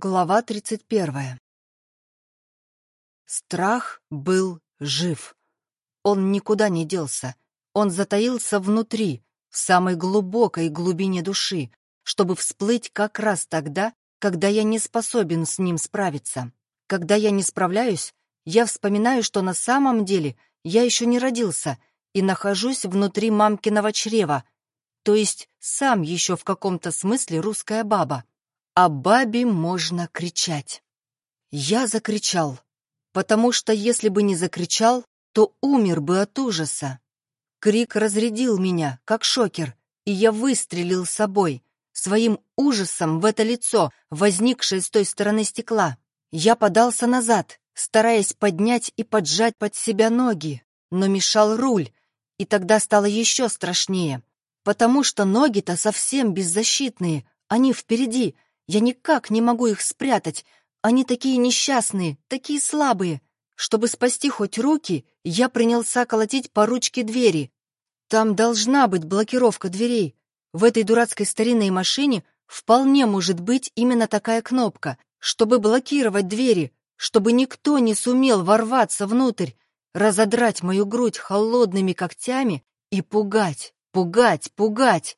Глава 31. Страх был жив. Он никуда не делся. Он затаился внутри, в самой глубокой глубине души, чтобы всплыть как раз тогда, когда я не способен с ним справиться. Когда я не справляюсь, я вспоминаю, что на самом деле я еще не родился и нахожусь внутри мамкиного чрева, то есть сам еще в каком-то смысле русская баба. О бабе можно кричать. Я закричал, потому что если бы не закричал, то умер бы от ужаса. Крик разрядил меня, как шокер, и я выстрелил собой, своим ужасом в это лицо, возникшее с той стороны стекла. Я подался назад, стараясь поднять и поджать под себя ноги, но мешал руль, и тогда стало еще страшнее, потому что ноги-то совсем беззащитные, они впереди — я никак не могу их спрятать. Они такие несчастные, такие слабые. Чтобы спасти хоть руки, я принялся колотить по ручке двери. Там должна быть блокировка дверей. В этой дурацкой старинной машине вполне может быть именно такая кнопка, чтобы блокировать двери, чтобы никто не сумел ворваться внутрь, разодрать мою грудь холодными когтями и пугать, пугать, пугать.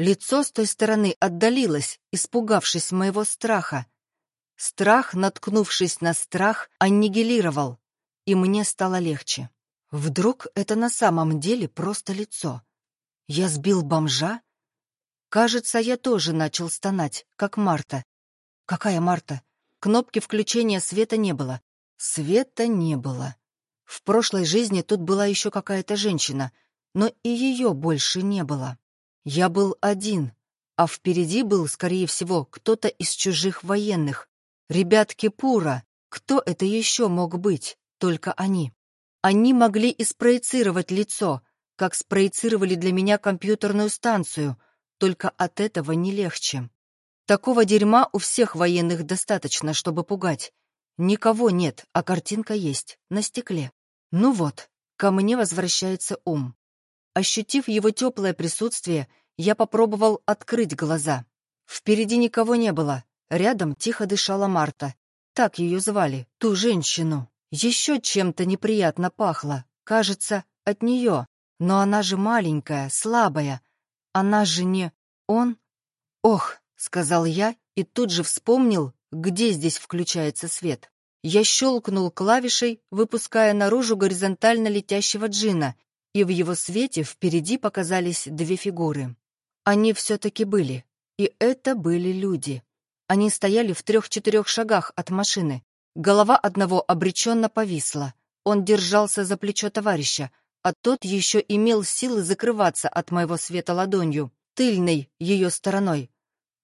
Лицо с той стороны отдалилось, испугавшись моего страха. Страх, наткнувшись на страх, аннигилировал, и мне стало легче. Вдруг это на самом деле просто лицо. Я сбил бомжа? Кажется, я тоже начал стонать, как Марта. Какая Марта? Кнопки включения света не было. Света не было. В прошлой жизни тут была еще какая-то женщина, но и ее больше не было. Я был один, а впереди был, скорее всего, кто-то из чужих военных. Ребятки Пура. Кто это еще мог быть? Только они. Они могли и спроецировать лицо, как спроецировали для меня компьютерную станцию, только от этого не легче. Такого дерьма у всех военных достаточно, чтобы пугать. Никого нет, а картинка есть, на стекле. Ну вот, ко мне возвращается ум. Ощутив его теплое присутствие, я попробовал открыть глаза. Впереди никого не было. Рядом тихо дышала Марта. Так ее звали, ту женщину. Еще чем-то неприятно пахло. Кажется, от нее. Но она же маленькая, слабая. Она же не... Он? Ох, сказал я и тут же вспомнил, где здесь включается свет. Я щелкнул клавишей, выпуская наружу горизонтально летящего джина, и в его свете впереди показались две фигуры. Они все-таки были, и это были люди. Они стояли в трех-четырех шагах от машины. Голова одного обреченно повисла. Он держался за плечо товарища, а тот еще имел силы закрываться от моего света ладонью, тыльной ее стороной.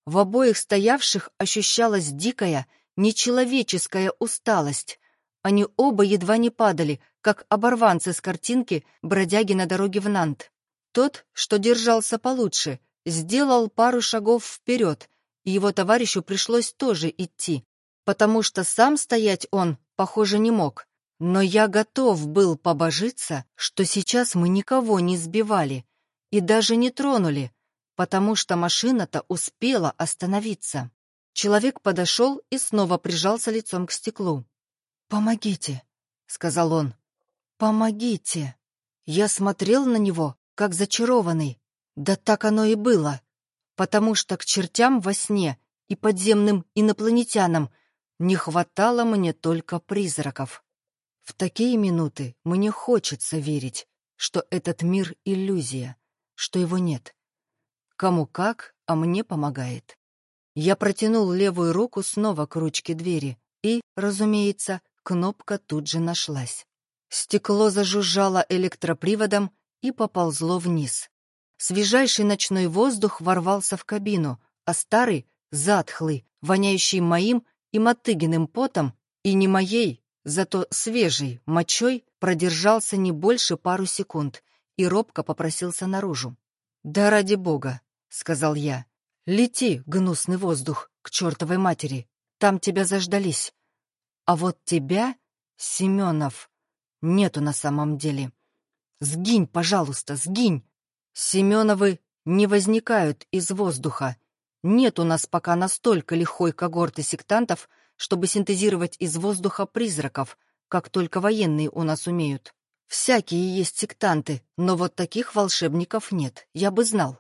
В обоих стоявших ощущалась дикая, нечеловеческая усталость. Они оба едва не падали, как оборванцы с картинки бродяги на дороге в Нант. Тот, что держался получше, сделал пару шагов вперед, и его товарищу пришлось тоже идти, потому что сам стоять он, похоже, не мог. Но я готов был побожиться, что сейчас мы никого не сбивали и даже не тронули, потому что машина-то успела остановиться. Человек подошел и снова прижался лицом к стеклу. «Помогите», — сказал он. «Помогите!» Я смотрел на него, как зачарованный. Да так оно и было. Потому что к чертям во сне и подземным инопланетянам не хватало мне только призраков. В такие минуты мне хочется верить, что этот мир — иллюзия, что его нет. Кому как, а мне помогает. Я протянул левую руку снова к ручке двери, и, разумеется, кнопка тут же нашлась. Стекло зажужжало электроприводом и поползло вниз. Свежайший ночной воздух ворвался в кабину, а старый, затхлый, воняющий моим и Мотыгиным потом, и не моей, зато свежей, мочой, продержался не больше пару секунд и робко попросился наружу. «Да ради бога», — сказал я, — «лети, гнусный воздух, к чертовой матери, там тебя заждались. А вот тебя, Семенов, нету на самом деле. Сгинь, пожалуйста, сгинь. Семеновы не возникают из воздуха. Нет у нас пока настолько лихой когорты сектантов, чтобы синтезировать из воздуха призраков, как только военные у нас умеют. Всякие есть сектанты, но вот таких волшебников нет, я бы знал.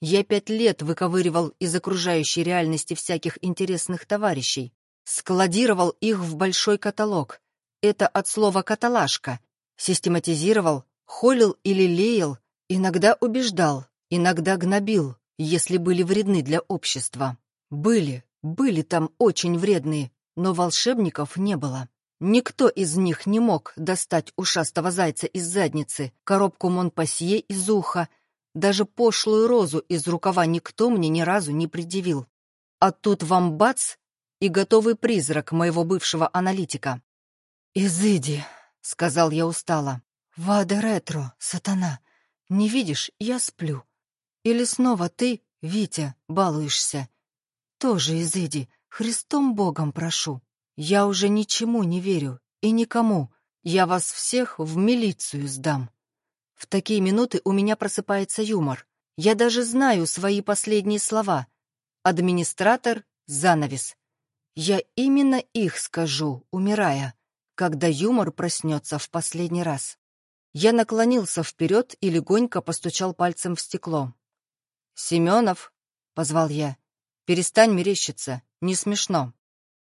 Я пять лет выковыривал из окружающей реальности всяких интересных товарищей, складировал их в большой каталог. Это от слова «каталажка». Систематизировал, холил или леял, иногда убеждал, иногда гнобил, если были вредны для общества. Были, были там очень вредные, но волшебников не было. Никто из них не мог достать ушастого зайца из задницы, коробку Монпасье из уха, даже пошлую розу из рукава никто мне ни разу не предъявил. А тут вам бац и готовый призрак моего бывшего аналитика. «Изыди», — сказал я устало. «Ваде ретро, сатана. Не видишь, я сплю. Или снова ты, Витя, балуешься? Тоже изыди, Христом Богом прошу». Я уже ничему не верю и никому. Я вас всех в милицию сдам. В такие минуты у меня просыпается юмор. Я даже знаю свои последние слова. Администратор — занавес. Я именно их скажу, умирая, когда юмор проснется в последний раз. Я наклонился вперед и легонько постучал пальцем в стекло. «Семенов», — позвал я, — «перестань мерещиться, не смешно».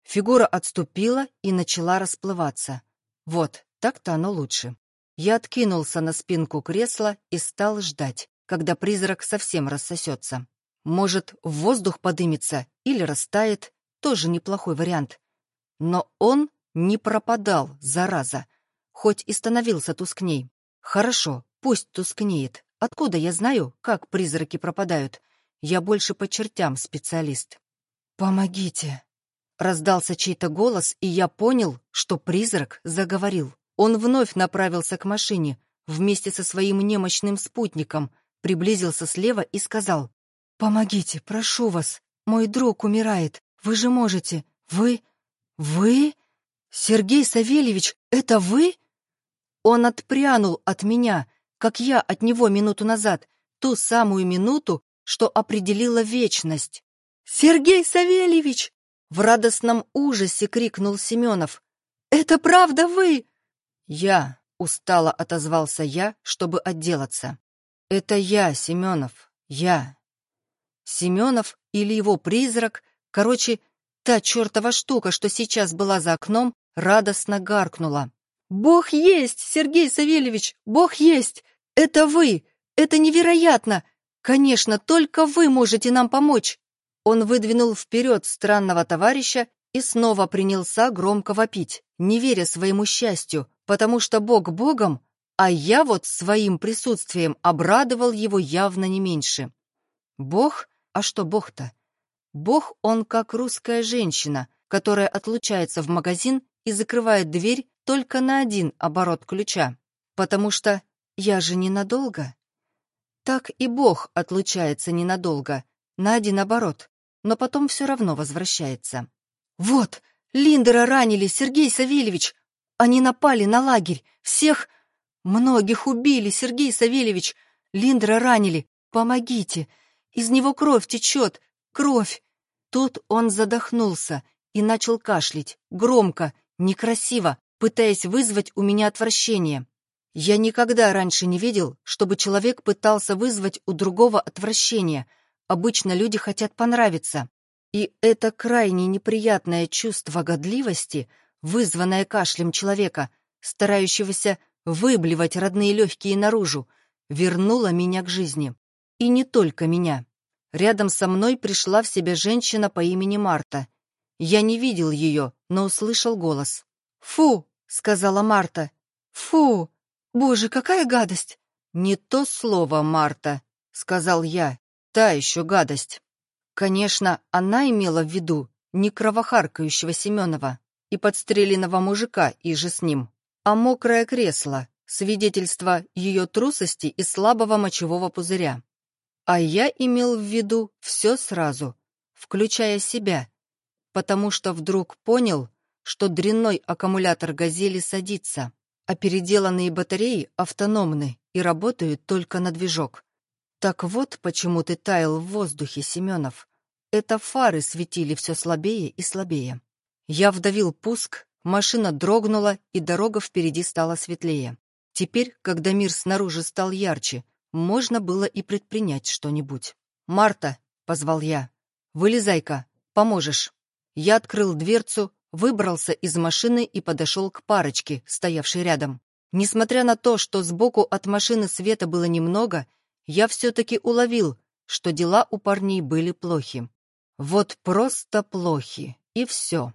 Фигура отступила и начала расплываться. Вот, так-то оно лучше. Я откинулся на спинку кресла и стал ждать, когда призрак совсем рассосется. Может, в воздух подымется или растает, тоже неплохой вариант. Но он не пропадал, зараза, хоть и становился тускней. Хорошо, пусть тускнеет. Откуда я знаю, как призраки пропадают? Я больше по чертям специалист. «Помогите!» Раздался чей-то голос, и я понял, что призрак заговорил. Он вновь направился к машине, вместе со своим немощным спутником, приблизился слева и сказал, «Помогите, прошу вас, мой друг умирает, вы же можете, вы... вы? Сергей Савельевич, это вы?» Он отпрянул от меня, как я от него минуту назад, ту самую минуту, что определила вечность. «Сергей Савельевич!» В радостном ужасе крикнул Семенов. «Это правда вы?» «Я», — устало отозвался я, чтобы отделаться. «Это я, Семенов, я». Семенов или его призрак, короче, та чертова штука, что сейчас была за окном, радостно гаркнула. «Бог есть, Сергей Савельевич, Бог есть! Это вы! Это невероятно! Конечно, только вы можете нам помочь!» Он выдвинул вперед странного товарища и снова принялся громко вопить, не веря своему счастью, потому что Бог Богом, а я вот своим присутствием обрадовал его явно не меньше. Бог? А что Бог-то? Бог он как русская женщина, которая отлучается в магазин и закрывает дверь только на один оборот ключа, потому что я же ненадолго. Так и Бог отлучается ненадолго, на один оборот, но потом все равно возвращается. «Вот, Линдера ранили, Сергей Савельевич! Они напали на лагерь! Всех... Многих убили, Сергей Савельевич! Линдера ранили! Помогите! Из него кровь течет! Кровь!» Тут он задохнулся и начал кашлять, громко, некрасиво, пытаясь вызвать у меня отвращение. Я никогда раньше не видел, чтобы человек пытался вызвать у другого отвращение — Обычно люди хотят понравиться. И это крайне неприятное чувство годливости, вызванное кашлем человека, старающегося выблевать родные легкие наружу, вернуло меня к жизни. И не только меня. Рядом со мной пришла в себя женщина по имени Марта. Я не видел ее, но услышал голос. «Фу!» — сказала Марта. «Фу! Боже, какая гадость!» «Не то слово, Марта!» — сказал я. Та еще гадость. Конечно, она имела в виду не кровохаркающего Семенова и подстреленного мужика и же с ним, а мокрое кресло, свидетельство ее трусости и слабого мочевого пузыря. А я имел в виду все сразу, включая себя, потому что вдруг понял, что дрянной аккумулятор «Газели» садится, а переделанные батареи автономны и работают только на движок. Так вот, почему ты таял в воздухе, Семенов. это фары светили все слабее и слабее. Я вдавил пуск, машина дрогнула, и дорога впереди стала светлее. Теперь, когда мир снаружи стал ярче, можно было и предпринять что-нибудь. «Марта!» — позвал я. «Вылезай-ка, поможешь». Я открыл дверцу, выбрался из машины и подошел к парочке, стоявшей рядом. Несмотря на то, что сбоку от машины света было немного, я все-таки уловил, что дела у парней были плохи. Вот просто плохи, и все.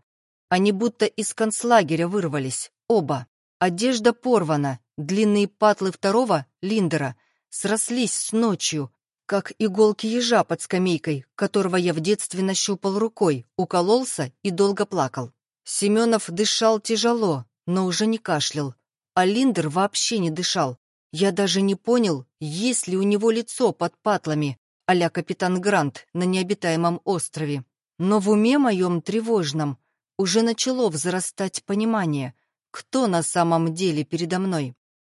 Они будто из концлагеря вырвались, оба. Одежда порвана, длинные патлы второго, Линдера, срослись с ночью, как иголки ежа под скамейкой, которого я в детстве нащупал рукой, укололся и долго плакал. Семенов дышал тяжело, но уже не кашлял, а Линдер вообще не дышал. Я даже не понял, есть ли у него лицо под патлами, а капитан Грант на необитаемом острове. Но в уме моем тревожном уже начало взрастать понимание, кто на самом деле передо мной.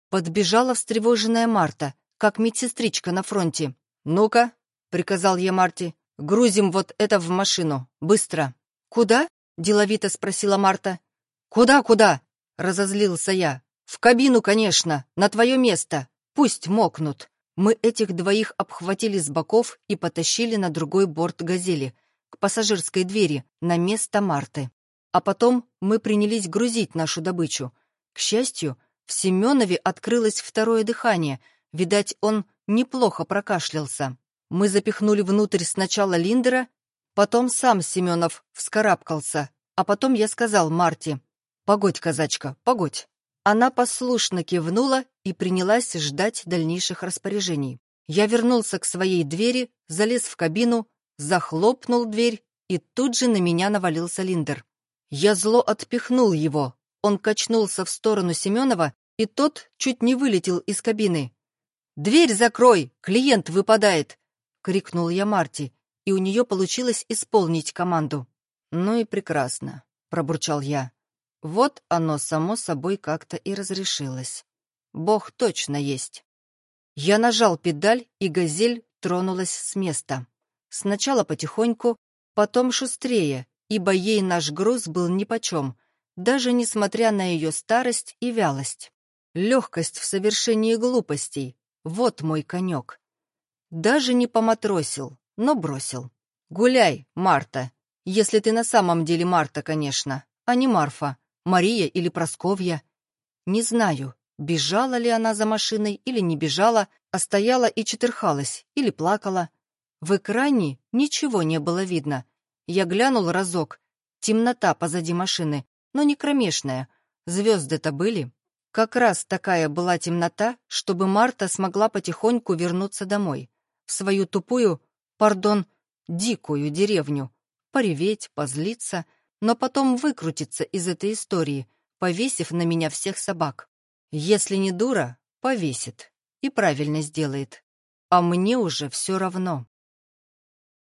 Подбежала встревоженная Марта, как медсестричка на фронте. «Ну-ка», — приказал я Марте, — «грузим вот это в машину, быстро». «Куда?» — деловито спросила Марта. «Куда-куда?» — разозлился я. «В кабину, конечно, на твое место. Пусть мокнут». Мы этих двоих обхватили с боков и потащили на другой борт «Газели», к пассажирской двери, на место Марты. А потом мы принялись грузить нашу добычу. К счастью, в Семенове открылось второе дыхание. Видать, он неплохо прокашлялся. Мы запихнули внутрь сначала Линдера, потом сам Семенов вскарабкался, а потом я сказал Марте, «Погодь, казачка, погодь». Она послушно кивнула и принялась ждать дальнейших распоряжений. Я вернулся к своей двери, залез в кабину, захлопнул дверь, и тут же на меня навалился Линдер. Я зло отпихнул его. Он качнулся в сторону Семенова, и тот чуть не вылетел из кабины. «Дверь закрой! Клиент выпадает!» — крикнул я Марти, и у нее получилось исполнить команду. «Ну и прекрасно», — пробурчал я. Вот оно само собой как-то и разрешилось. Бог точно есть. Я нажал педаль, и «Газель» тронулась с места. Сначала потихоньку, потом шустрее, ибо ей наш груз был нипочем, даже несмотря на ее старость и вялость. Легкость в совершении глупостей — вот мой конек. Даже не поматросил, но бросил. «Гуляй, Марта, если ты на самом деле Марта, конечно, а не Марфа. Мария или Просковья. Не знаю, бежала ли она за машиной или не бежала, а стояла и четырхалась или плакала. В экране ничего не было видно. Я глянул разок. Темнота позади машины, но не кромешная. Звезды-то были. Как раз такая была темнота, чтобы Марта смогла потихоньку вернуться домой. В свою тупую, пардон, дикую деревню. Пореветь, позлиться, но потом выкрутится из этой истории, повесив на меня всех собак. Если не дура, повесит. И правильно сделает. А мне уже все равно.